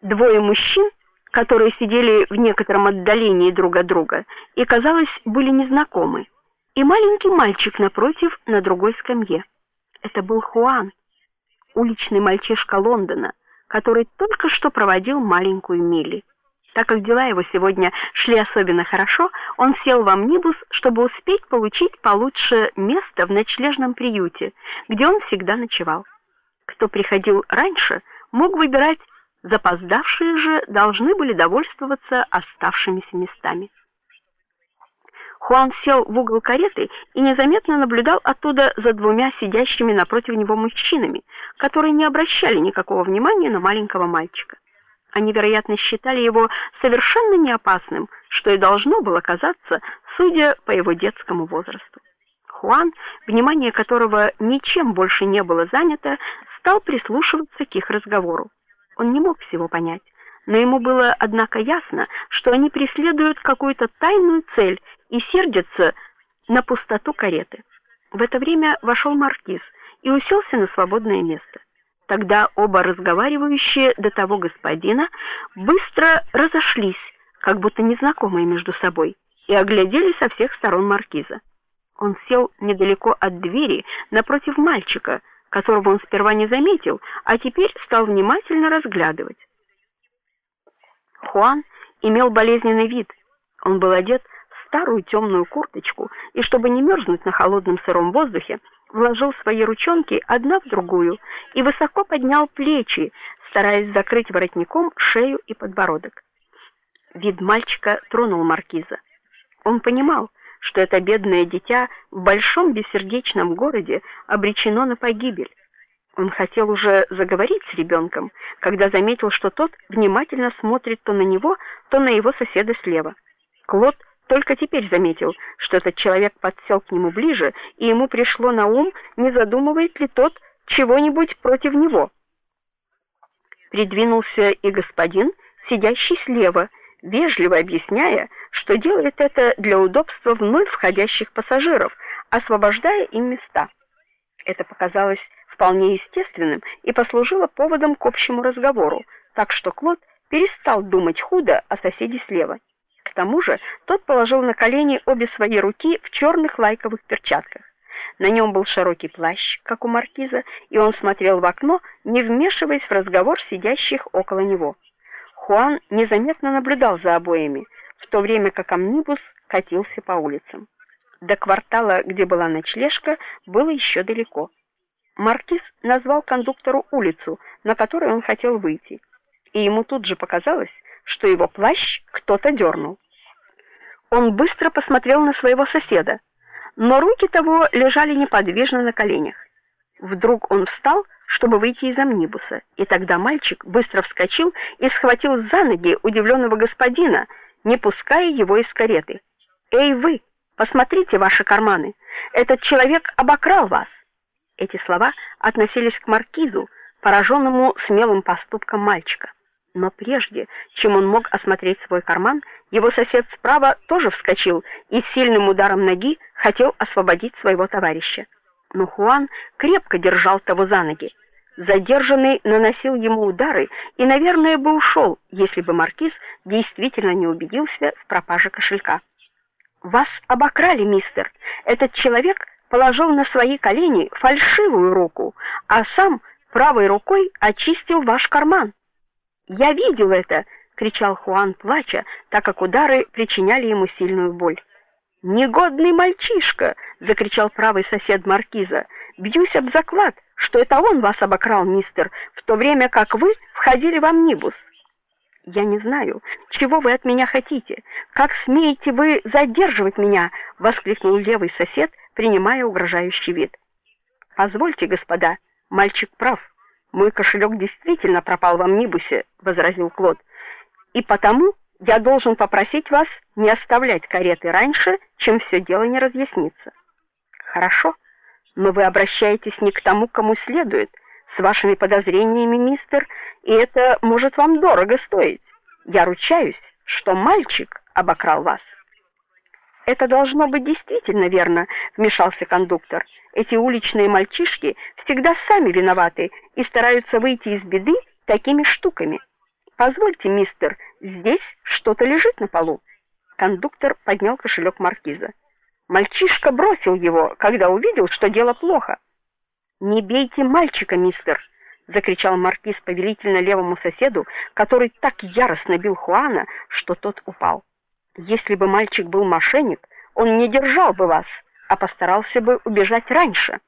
двое мужчин, которые сидели в некотором отдалении друг от друга и, казалось, были незнакомы, и маленький мальчик напротив на другой скамье. Это был Хуан, уличный мальчишка Лондона, который только что проводил маленькую Милли. Так как дела его сегодня шли особенно хорошо, он сел в амнибус, чтобы успеть получить получше место в ночлежном приюте, где он всегда ночевал. Кто приходил раньше, мог выбирать, запоздавшие же должны были довольствоваться оставшимися местами. Хуан сел в угол кареты и незаметно наблюдал оттуда за двумя сидящими напротив него мужчинами, которые не обращали никакого внимания на маленького мальчика. Они, вероятно, считали его совершенно неопасным, что и должно было казаться, судя по его детскому возрасту. Хуан, внимание которого ничем больше не было занято, стал прислушиваться к их разговору. Он не мог всего понять, но ему было однако ясно, что они преследуют какую-то тайную цель и сердятся на пустоту кареты. В это время вошел маркиз и уселся на свободное место. Тогда оба разговаривающие до того господина быстро разошлись, как будто незнакомые между собой, и оглядели со всех сторон маркиза. Он сел недалеко от двери, напротив мальчика, которого он сперва не заметил, а теперь стал внимательно разглядывать. Хуан имел болезненный вид. Он был одет в старую темную курточку, и чтобы не мерзнуть на холодном сыром воздухе, вложил свои ручонки одна в другую и высоко поднял плечи, стараясь закрыть воротником шею и подбородок. Вид мальчика тронул маркиза. Он понимал, что это бедное дитя в большом бессердечном городе обречено на погибель. Он хотел уже заговорить с ребенком, когда заметил, что тот внимательно смотрит то на него, то на его соседа слева. Клод только теперь заметил, что этот человек подсел к нему ближе, и ему пришло на ум, не задумывает ли тот чего-нибудь против него. Придвинулся и господин, сидящий слева, вежливо объясняя, что делает это для удобства вновь входящих пассажиров, освобождая им места. Это показалось вполне естественным и послужило поводом к общему разговору, так что Клод перестал думать худо о соседе слева. К тому же, тот положил на колени обе свои руки в черных лайковых перчатках. На нем был широкий плащ, как у маркиза, и он смотрел в окно, не вмешиваясь в разговор сидящих около него. Хуан незаметно наблюдал за обоими, в то время как амнибус катился по улицам. До квартала, где была ночлежка, было еще далеко. Маркиз назвал кондуктору улицу, на которой он хотел выйти, и ему тут же показалось, что его плащ кто-то дернул. Он быстро посмотрел на своего соседа, но руки того лежали неподвижно на коленях. Вдруг он встал, чтобы выйти из амнибуса, и тогда мальчик быстро вскочил и схватил за ноги удивленного господина, не пуская его из кареты. "Эй вы, посмотрите ваши карманы. Этот человек обокрал вас". Эти слова относились к маркизу, пораженному смелым поступком мальчика. Но прежде, чем он мог осмотреть свой карман, его сосед справа тоже вскочил и сильным ударом ноги хотел освободить своего товарища. Но Хуан крепко держал того за ноги. Задержанный наносил ему удары и, наверное, бы ушел, если бы маркиз действительно не убедился в пропаже кошелька. Вас обокрали, мистер. Этот человек положил на свои колени фальшивую руку, а сам правой рукой очистил ваш карман. Я видел это, кричал Хуан, плача, так как удары причиняли ему сильную боль. Негодный мальчишка, закричал правый сосед маркиза. Бьюсь об заклад, что это он вас обокрал, мистер, в то время как вы входили в амнибус. Я не знаю, чего вы от меня хотите. Как смеете вы задерживать меня, воскликнул левый сосед, принимая угрожающий вид. Позвольте, господа, мальчик прав. Мой кошелек действительно пропал в амнибусе, возразил Клод. И потому я должен попросить вас не оставлять кареты раньше, чем все дело не разъяснится. Хорошо, но вы обращаетесь не к тому, кому следует, с вашими подозрениями, мистер, и это может вам дорого стоить. Я ручаюсь, что мальчик обокрал вас. Это должно быть действительно верно, вмешался кондуктор. Эти уличные мальчишки всегда сами виноваты и стараются выйти из беды такими штуками. Позвольте, мистер, здесь что-то лежит на полу. Кондуктор поднял кошелек маркиза. Мальчишка бросил его, когда увидел, что дело плохо. Не бейте мальчика, мистер, закричал маркиз повелительно левому соседу, который так яростно бил Хуана, что тот упал. Если бы мальчик был мошенник, он не держал бы вас, а постарался бы убежать раньше.